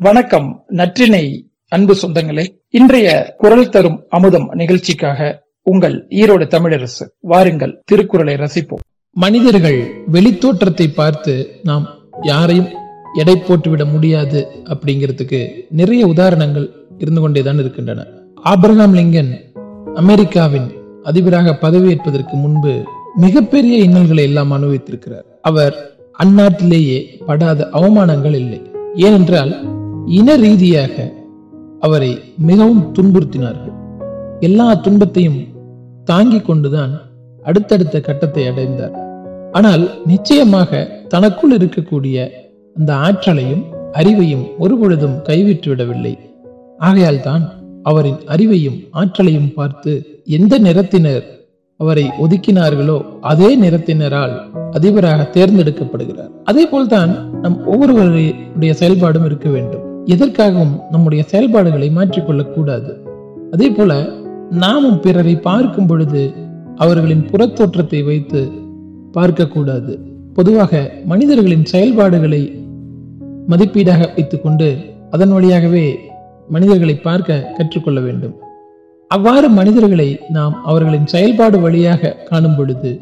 வணக்கம் நற்றினை அன்பு சொந்தங்களே. இன்றைய குரல் தரும் அமுதம் நிகழ்ச்சிக்காக உங்கள் ஈரோடு தமிழரசு வாருங்கள் திருக்குறளை ரசிப்போம். மனிதர்கள் வெளித்தோற்றத்தை பார்த்து நாம் யாரையும் எடை போட்டுவிட முடியாது அப்படிங்கிறதுக்கு நிறைய உதாரணங்கள் இருந்து கொண்டேதான் இருக்கின்றன. ஆப்ரஹாம் லிங்கன் அமெரிக்காவின் அதிபராக பதவியேற்பதற்கு முன்பு மிகப்பெரிய இன்னல்களை எல்லாம் அனுபவித்திருக்கிறார். அவர் அந்நாட்டிலேயே படாத அவமானங்கள் இல்லை. ஏனென்றால் இன ரீதியாக அவரை மிகவும் துன்புறுத்தினார்கள். எல்லா துன்பத்தையும் தாங்கிக் கொண்டுதான் அடுத்தடுத்த கட்டத்தை அடைந்தார். ஆனால் நிச்சயமாக தனக்குள் இருக்கக்கூடிய அந்த ஆற்றலையும் அறிவையும் ஒருபொழுதும் கைவிட்டு விடவில்லை. ஆகையால் தான் அவரின் அறிவையும் ஆற்றலையும் பார்த்து எந்த நிறத்தினர் அவரை ஒதுக்கினார்களோ அதே நிறத்தினரால் அதிபராக தேர்ந்தெடுக்கப்படுகிறார். அதே போல்தான் நம் ஒவ்வொருவருடைய செயல்பாடும் இருக்க வேண்டும். எதற்காகவும் நம்முடைய செயல்பாடுகளை மாற்றிக்கொள்ளக்கூடாது. அதே போல நாமும் பிறரை பார்க்கும் பொழுது அவர்களின் புறத்தோற்றத்தை வைத்து பார்க்கக்கூடாது. பொதுவாக மனிதர்களின் செயல்பாடுகளை மதிப்பீடாக வைத்துக்கொண்டு அதன் வழியாகவே மனிதர்களை பார்க்க கற்றுக்கொள்ள வேண்டும். அவ்வாறு மனிதர்களை நாம் அவர்களின் செயல்பாடு வழியாக காணும் பொழுது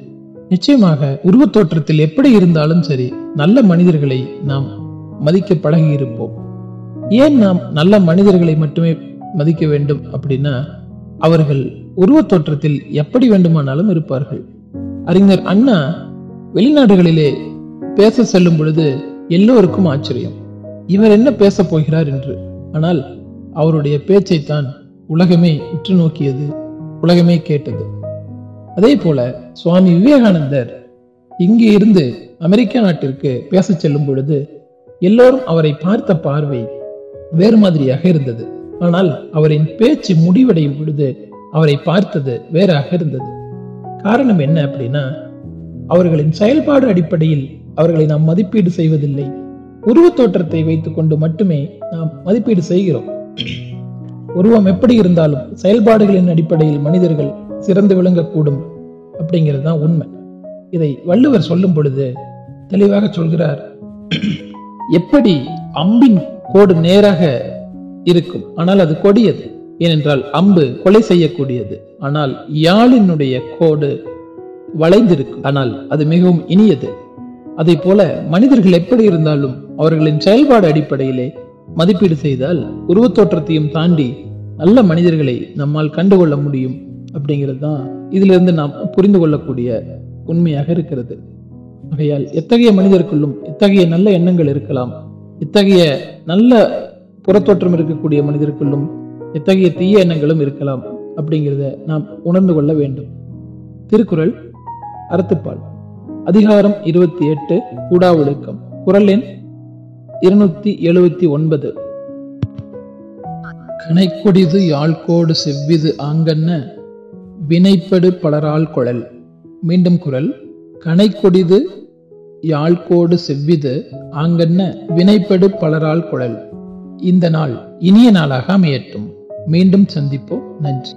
நிச்சயமாக உருவத்தோற்றத்தில் எப்படி இருந்தாலும் சரி நல்ல மனிதர்களை நாம் மதிக்க பழகி இருப்போம் ஏன் நாம் நல்ல மனிதர்களை மட்டுமே மதிக்க வேண்டும் அப்படின்னா அவர்கள் உருவத் தோற்றத்தில் எப்படி வேண்டுமானாலும் இருப்பார்கள். அறிஞர் அண்ணா வெளிநாடுகளிலே பேச செல்லும் பொழுது எல்லோருக்கும் ஆச்சரியம். இவர் என்ன பேச போகிறார் என்று. ஆனால் அவருடைய பேச்சைத்தான் உலகமே உற்று நோக்கியது உலகமே கேட்டது. அதே போல சுவாமி விவேகானந்தர் இங்கே இருந்து அமெரிக்க நாட்டிற்கு பேச செல்லும் பொழுது எல்லோரும் அவரை பார்த்த பார்வை வேறு மாதிரியாக இருந்தது. ஆனால் அவரின் பேச்சு முடிவடையும் பொழுது அவரை பார்த்தது வேறாக இருந்தது. காரணம் என்ன அப்படின்னா அவர்களின் செயல்பாடு அடிப்படையில் அவர்களை நாம் மதிப்பீடு செய்வதில்லை. உருவத் தோற்றத்தை வைத்துக் கொண்டு மட்டுமே நாம் மதிப்பீடு செய்கிறோம். உருவம் எப்படி இருந்தாலும் செயல்பாடுகளின் அடிப்படையில் மனிதர்கள் சிறந்து விளங்கக்கூடும் அப்படிங்கிறது தான் உண்மை. இதை வள்ளுவர் சொல்லும் பொழுது தெளிவாக சொல்கிறார். எப்படி அம்பின் கோடு நேராக இருக்கும். ஆனால் அது கொடியது. ஏனென்றால் அம்பு கொலை செய்யக்கூடியது. ஆனால் யாழினுடைய கோடு வளைந்திருக்கும். ஆனால் அது மிகவும் இனியது. அதை போல மனிதர்கள் எப்படி இருந்தாலும் அவர்களின் செயல்பாடு அடிப்படையிலே மதிப்பீடு செய்தால் உருவத்தோற்றத்தையும் தாண்டி நல்ல மனிதர்களை நம்மால் கண்டுகொள்ள முடியும் அப்படிங்கிறது தான் இதிலிருந்து நாம் புரிந்து கொள்ளக்கூடிய உண்மையாக இருக்கிறது. ஆகையால் எத்தகைய மனிதருக்குள்ளும் இத்தகைய நல்ல எண்ணங்கள் இருக்கலாம். இத்தகைய நல்ல புறத்தோற்றம் இருக்கக்கூடிய மனிதருக்குள்ளும் எத்தகைய தீய எண்ணங்களும் இருக்கலாம் அப்படிங்கிறத நாம் உணர்ந்து கொள்ள வேண்டும். திருக்குறள் அறத்துப்பால். அதிகாரம் இருபத்தி எட்டு கூடா ஒழுக்கம் குரல் எண் இருநூத்தி எழுபத்தி ஒன்பது. கனைக்கொடிது யாழ்கோடு செவ்விது ஆங்கன்ன வினைப்படு பலரால் குழல். மீண்டும் குரல் கனைக்கொடிது யாழ்கோடு செவ்விது ஆங்கன்ன வினைப்படு பலரால் குழல். இந்த நாள் இனிய நாளாக அமையட்டும். மீண்டும் சந்திப்போம். நன்றி.